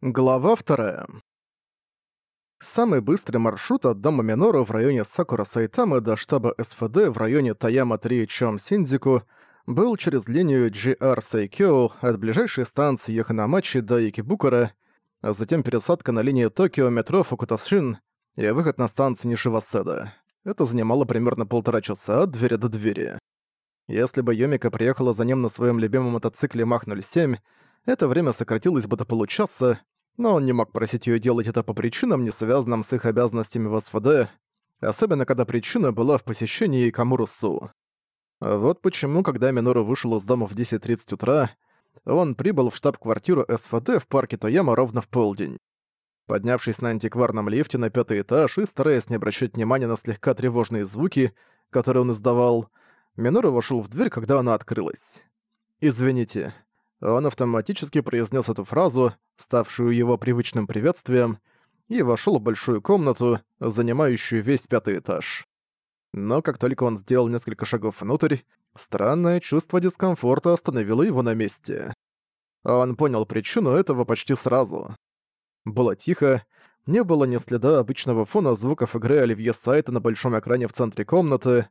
Глава вторая. Самый быстрый маршрут от дома Минору в районе Сакура Сайтамы до штаба СФД в районе Таяма-3 Чом Синдзику был через линию GR Сайкё от ближайшей станции Яханамачи до Икибукара, а затем пересадка на линии Токио метро Фукуташин и выход на станцию Нишиваседа. Это занимало примерно полтора часа от двери до двери. Если бы Йомика приехала за ним на своем любимом мотоцикле Мах-07, это время сократилось бы до получаса, но он не мог просить её делать это по причинам, не связанным с их обязанностями в СВД, особенно когда причина была в посещении Камурусу. Вот почему, когда Минору вышел из дома в 10.30 утра, он прибыл в штаб-квартиру СВД в парке Тояма ровно в полдень. Поднявшись на антикварном лифте на пятый этаж и стараясь не обращать внимания на слегка тревожные звуки, которые он издавал, Минору вошёл в дверь, когда она открылась. «Извините», он автоматически произнес эту фразу, ставшую его привычным приветствием, и вошел в большую комнату, занимающую весь пятый этаж. Но как только он сделал несколько шагов внутрь, странное чувство дискомфорта остановило его на месте. Он понял причину этого почти сразу. Было тихо, не было ни следа обычного фона звуков игры Оливье Сайта на большом экране в центре комнаты,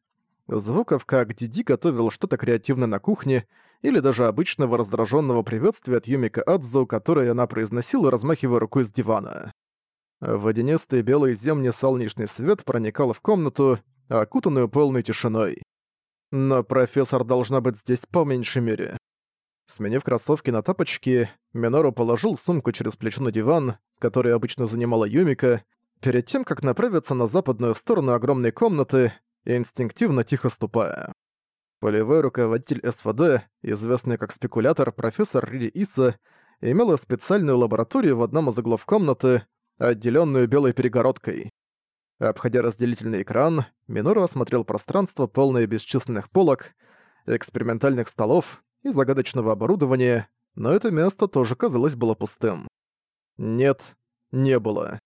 звуков, как Диди готовил что-то креативное на кухне, или даже обычного раздраженного приветствия от Юмика Адзу, которое она произносила, размахивая рукой с дивана. Водянистый белый зимний солнечный свет проникал в комнату, окутанную полной тишиной. Но профессор должна быть здесь по меньшей мере. Сменив кроссовки на тапочки, Минору положил сумку через плечо на диван, который обычно занимала Юмика, перед тем, как направиться на западную сторону огромной комнаты, инстинктивно тихо ступая. Полевой руководитель СВД, известный как спекулятор профессор Рири Иса, имела специальную лабораторию в одном из углов комнаты, отделенную белой перегородкой. Обходя разделительный экран, Минору осмотрел пространство, полное бесчисленных полок, экспериментальных столов и загадочного оборудования, но это место тоже, казалось, было пустым. Нет, не было.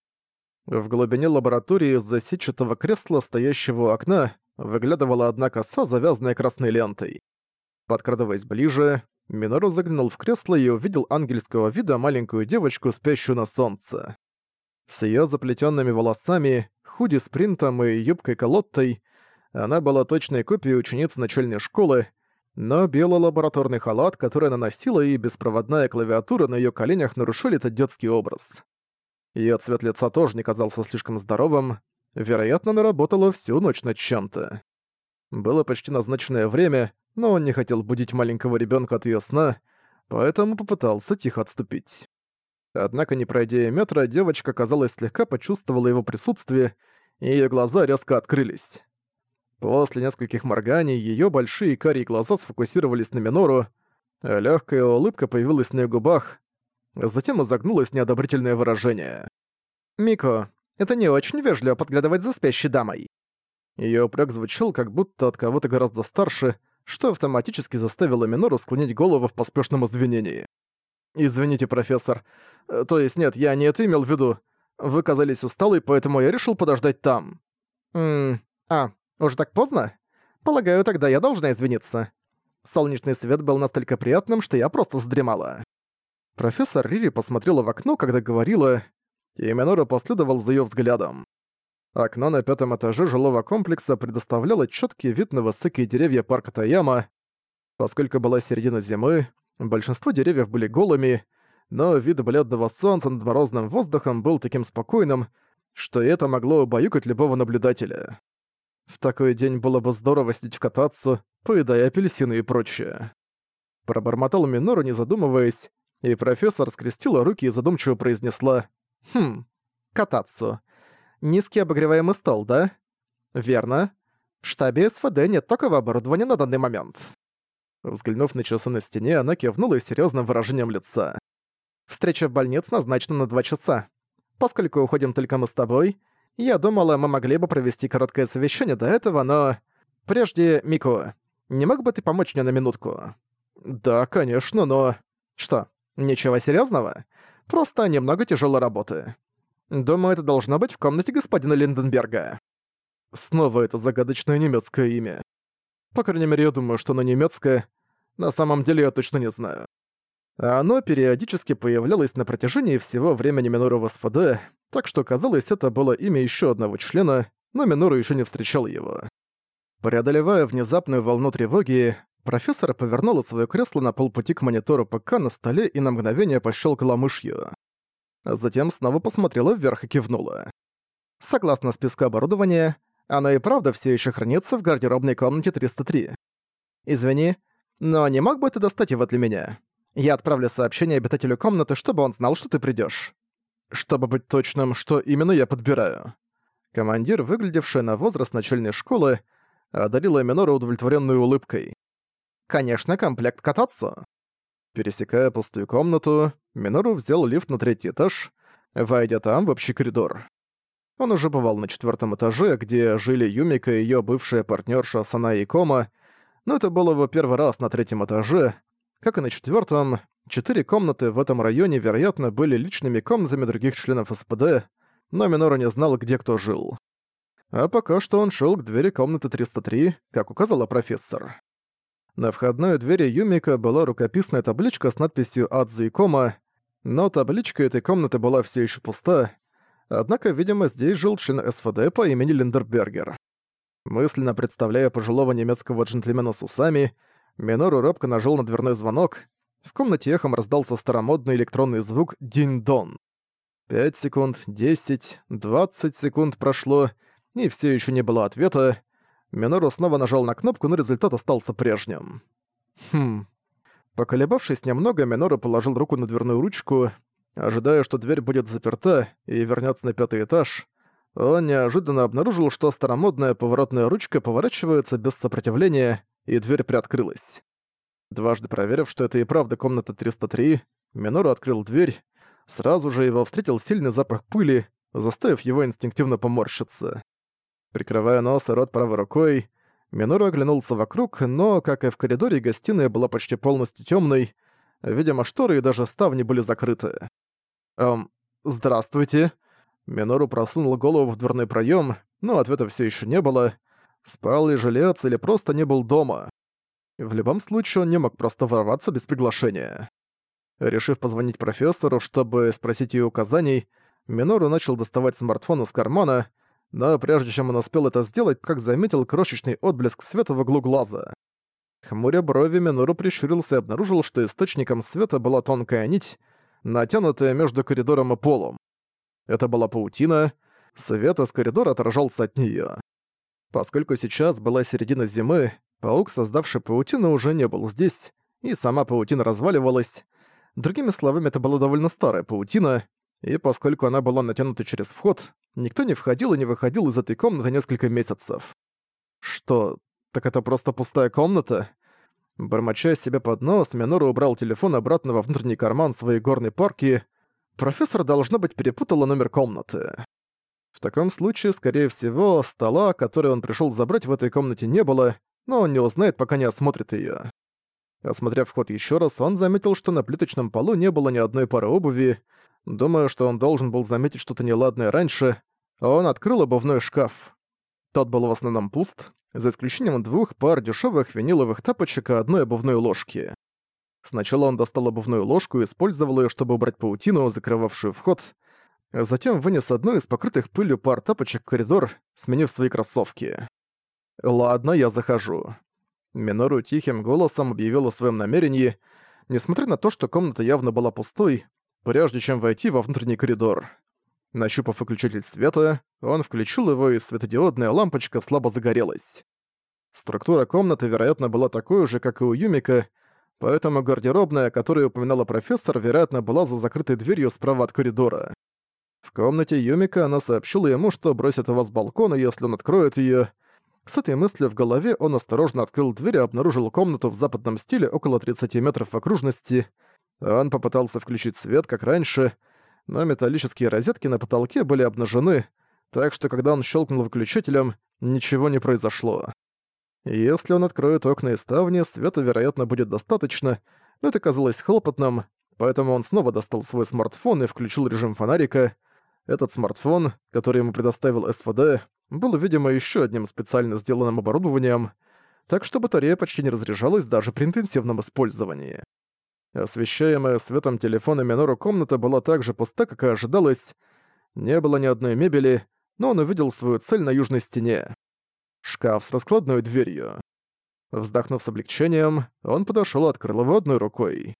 В глубине лаборатории из-за сетчатого кресла, стоящего у окна, выглядывала одна коса, завязанная красной лентой. Подкрадываясь ближе, Минору заглянул в кресло и увидел ангельского вида маленькую девочку, спящую на солнце. С её заплетёнными волосами, худи с принтом и юбкой-колоттой она была точной копией ученицы начальной школы, но белый лабораторный халат, который она носила, и беспроводная клавиатура на её коленях нарушили этот детский образ. Её цвет лица тоже не казался слишком здоровым, Вероятно, она работала всю ночь над чем-то. Было почти назначенное время, но он не хотел будить маленького ребенка от ее сна, поэтому попытался тихо отступить. Однако, не пройдя метра, девочка, казалось, слегка почувствовала его присутствие, и ее глаза резко открылись. После нескольких морганий ее большие карие глаза сфокусировались на Минору, а легкая улыбка появилась на ее губах, затем изогнулось неодобрительное выражение. «Мико, это не очень вежливо подглядывать за спящей дамой». Её упрек звучал как будто от кого-то гораздо старше, что автоматически заставило Минору склонить голову в поспешном извинении. «Извините, профессор. Э, то есть нет, я не это имел в виду. Вы казались усталой, поэтому я решил подождать там». «Ммм... А, уже так поздно? Полагаю, тогда я должна извиниться. Солнечный свет был настолько приятным, что я просто задремала». Профессор Рири посмотрела в окно, когда говорила, и Минора последовал за её взглядом. Окно на пятом этаже жилого комплекса предоставляло чёткий вид на высокие деревья парка Таяма. Поскольку была середина зимы, большинство деревьев были голыми, но вид бледного солнца над морозным воздухом был таким спокойным, что это могло убаюкать любого наблюдателя. В такой день было бы здорово сидеть в кататься, поедая апельсины и прочее. Пробормотал Минору, не задумываясь, и профессор скрестила руки и задумчиво произнесла Хм, кататься. Низкий обогреваемый стол, да? Верно. В штабе СВД нет такого оборудования на данный момент. Взглянув на часы на стене, она кивнула с серьёзным выражением лица. Встреча в больнице назначена на два часа. Поскольку уходим только мы с тобой, я думала, мы могли бы провести короткое совещание до этого, но... Прежде, Мико, не мог бы ты помочь мне на минутку? Да, конечно, но... Что, ничего серьёзного? Просто немного тяжелой работы. Думаю, это должно быть в комнате господина Линденберга. Снова это загадочное немецкое имя. По крайней мере, я думаю, что оно немецкое. На самом деле, я точно не знаю. Оно периодически появлялось на протяжении всего времени Минору в СФД, так что казалось, это было имя еще одного члена, но Минору еще не встречал его. Преодолевая внезапную волну тревоги, профессор повернула свое кресло на полпути к монитору ПК на столе и на мгновение пощелкала мышью. Затем снова посмотрела вверх и кивнула. Согласно списку оборудования, оно и правда все еще хранится в гардеробной комнате 303. Извини, но не мог бы ты достать его для меня? Я отправлю сообщение обитателю комнаты, чтобы он знал, что ты придёшь. Чтобы быть точным, что именно я подбираю. Командир, выглядевший на возраст начальной школы, одарила Минора удовлетворенной улыбкой. «Конечно, комплект кататься». Пересекая пустую комнату, Минору взял лифт на третий этаж, войдя там в общий коридор. Он уже бывал на четвертом этаже, где жили Юмика и ее бывшая партнерша Сана и Кома, но это было его первый раз на третьем этаже. Как и на четвертом, четыре комнаты в этом районе, вероятно, были личными комнатами других членов СПД, но Минору не знал, где кто жил. А пока что он шел к двери комнаты 303, как указала профессор. На входной двери Юмика была рукописная табличка с надписью «Адзу и Кома», но табличка этой комнаты была все еще пуста, однако, видимо, здесь жил член СФД по имени Линдербергер. Мысленно представляя пожилого немецкого джентльмена с усами, Минору робко нажал на дверной звонок. В комнате эхом раздался старомодный электронный звук «Динь-дон». Пять секунд, десять, двадцать секунд прошло, и все еще не было ответа. Минору снова нажал на кнопку, но результат остался прежним. Хм. Поколебавшись немного, Минору положил руку на дверную ручку, ожидая, что дверь будет заперта и вернется на пятый этаж. Он неожиданно обнаружил, что старомодная поворотная ручка поворачивается без сопротивления, и дверь приоткрылась. Дважды проверив, что это и правда комната 303, Минору открыл дверь Сразу же его встретил сильный запах пыли, заставив его инстинктивно поморщиться. Прикрывая нос и рот правой рукой, Минору оглянулся вокруг, но, как и в коридоре, гостиная была почти полностью темной. Видимо, шторы и даже ставни были закрыты. «Эм, здравствуйте». Минору просунул голову в дверной проем, но ответа все еще не было. Спал ли жилец или просто не был дома. В любом случае, он не мог просто ворваться без приглашения. Решив позвонить профессору, чтобы спросить ее указаний, Минору начал доставать смартфон из кармана, но прежде чем он успел это сделать, как заметил крошечный отблеск света в углу глаза. Хмуря брови, Минору прищурился и обнаружил, что источником света была тонкая нить, натянутая между коридором и полом. Это была паутина, свет из коридора отражался от нее. Поскольку сейчас была середина зимы, паук, создавший паутину, уже не был здесь, и сама паутина разваливалась, Другими словами, это была довольно старая паутина, и поскольку она была натянута через вход, никто не входил и не выходил из этой комнаты несколько месяцев. Что, так это просто пустая комната? Бормоча себе под нос, Минору убрал телефон обратно во внутренний карман своей горной парки. Профессор, должно быть, перепутала номер комнаты. В таком случае, скорее всего, стола, который он пришел забрать в этой комнате не было, но он не узнает, пока не осмотрит ее. Осмотрев вход еще раз, он заметил, что на плиточном полу не было ни одной пары обуви. Думая, что он должен был заметить что-то неладное раньше, он открыл обувной шкаф. Тот был в основном пуст, за исключением двух пар дешевых виниловых тапочек и одной обувной ложки. Сначала он достал обувную ложку и использовал ее, чтобы убрать паутину, закрывавшую вход, затем вынес одну из покрытых пылью пар тапочек в коридор, сменив свои кроссовки. «Ладно, я захожу». Минору тихим голосом объявил о своем намерении, несмотря на то, что комната явно была пустой, прежде чем войти во внутренний коридор. Нащупав выключатель света, он включил его, и светодиодная лампочка слабо загорелась. Структура комнаты, вероятно, была такой же, как и у Юмика, поэтому гардеробная, которую упоминала профессор, вероятно, была за закрытой дверью справа от коридора. В комнате Юмика она сообщила ему, что бросит его с балкона, если он откроет её, с этой мыслью в голове он осторожно открыл дверь и обнаружил комнату в западном стиле около 30 метров в окружности. Он попытался включить свет, как раньше, но металлические розетки на потолке были обнажены, так что когда он щелкнул выключателем, ничего не произошло. Если он откроет окна и ставни, света, вероятно, будет достаточно, но это казалось хлопотным, поэтому он снова достал свой смартфон и включил режим фонарика. Этот смартфон, который ему предоставил СВД, был, видимо, еще одним специально сделанным оборудованием, так что батарея почти не разряжалась даже при интенсивном использовании. Освещаемая светом телефона Минору комната была так же пуста, как и ожидалось. Не было ни одной мебели, но он увидел свою цель на южной стене. Шкаф с раскладной дверью. Вздохнув с облегчением, он подошёл и открыл его одной рукой.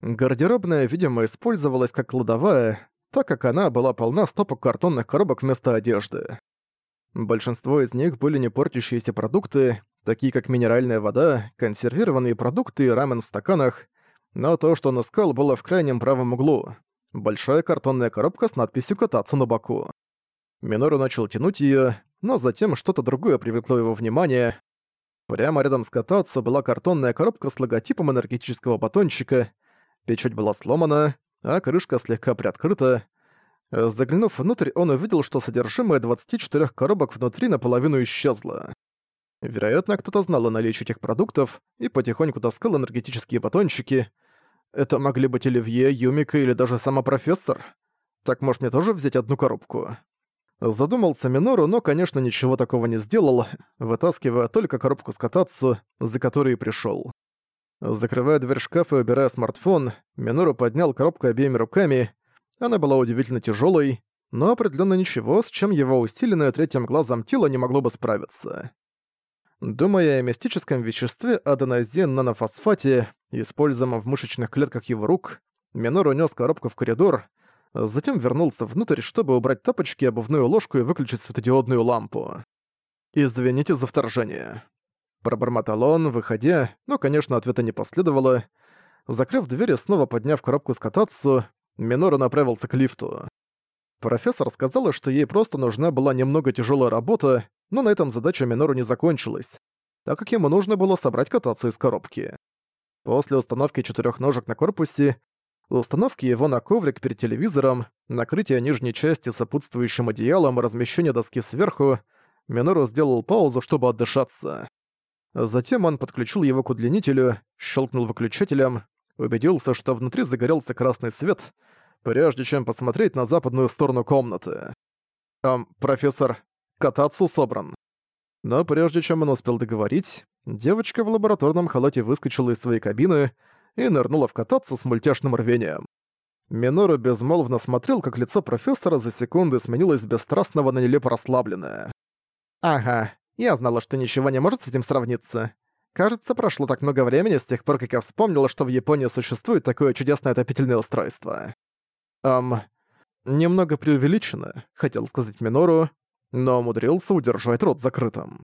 Гардеробная, видимо, использовалась как кладовая, так как она была полна стопок картонных коробок вместо одежды. Большинство из них были не портящиеся продукты, такие как минеральная вода, консервированные продукты и рамен в стаканах, но то, что он искал, было в крайнем правом углу. Большая картонная коробка с надписью «Кататься на боку». Минору начал тянуть её, но затем что-то другое привлекло его внимание. Прямо рядом с «Кататься» была картонная коробка с логотипом энергетического батончика, печать была сломана, а крышка слегка приоткрыта. Заглянув внутрь, он увидел, что содержимое 24 коробок внутри наполовину исчезло. Вероятно, кто-то знал о наличии этих продуктов и потихоньку таскал энергетические батончики. Это могли быть Оливье, Юмика или даже сама профессор. Так может мне тоже взять одну коробку? Задумался Минору, но, конечно, ничего такого не сделал, вытаскивая только коробку с катацу, за которой и пришёл. Закрывая дверь шкафа и убирая смартфон, Минору поднял коробку обеими руками. Она была удивительно тяжелой, но определенно ничего, с чем его усиленное третьим глазом тело не могло бы справиться. Думая о мистическом веществе аденозин-нанофосфате, используемом в мышечных клетках его рук, Минору нес коробку в коридор, затем вернулся внутрь, чтобы убрать тапочки, обувную ложку и выключить светодиодную лампу. «Извините за вторжение». Пробормотал он, выходя, но, конечно, ответа не последовало. Закрыв дверь и снова подняв коробку с катацу, Минора направился к лифту. Профессор сказала, что ей просто нужна была немного тяжелая работа, но на этом задача Минору не закончилась, так как ему нужно было собрать катацу из коробки. После установки четырех ножек на корпусе, установки его на коврик перед телевизором, накрытия нижней части сопутствующим одеялом и размещения доски сверху, Минору сделал паузу, чтобы отдышаться. Затем он подключил его к удлинителю, щелкнул выключателем, убедился, что внутри загорелся красный свет, прежде чем посмотреть на западную сторону комнаты. «Эм, профессор, Катацу собран». Но прежде чем он успел договорить, девочка в лабораторном халате выскочила из своей кабины и нырнула в Катацу с мультяшным рвением. Минору безмолвно смотрел, как лицо профессора за секунды сменилось с бесстрастного на нелепо расслабленное. «Ага, я знала, что ничего не может с этим сравниться. Кажется, прошло так много времени с тех пор, как я вспомнила, что в Японии существует такое чудесное отопительное устройство. Эм, немного преувеличено, хотел сказать Минору, но умудрился удержать рот закрытым.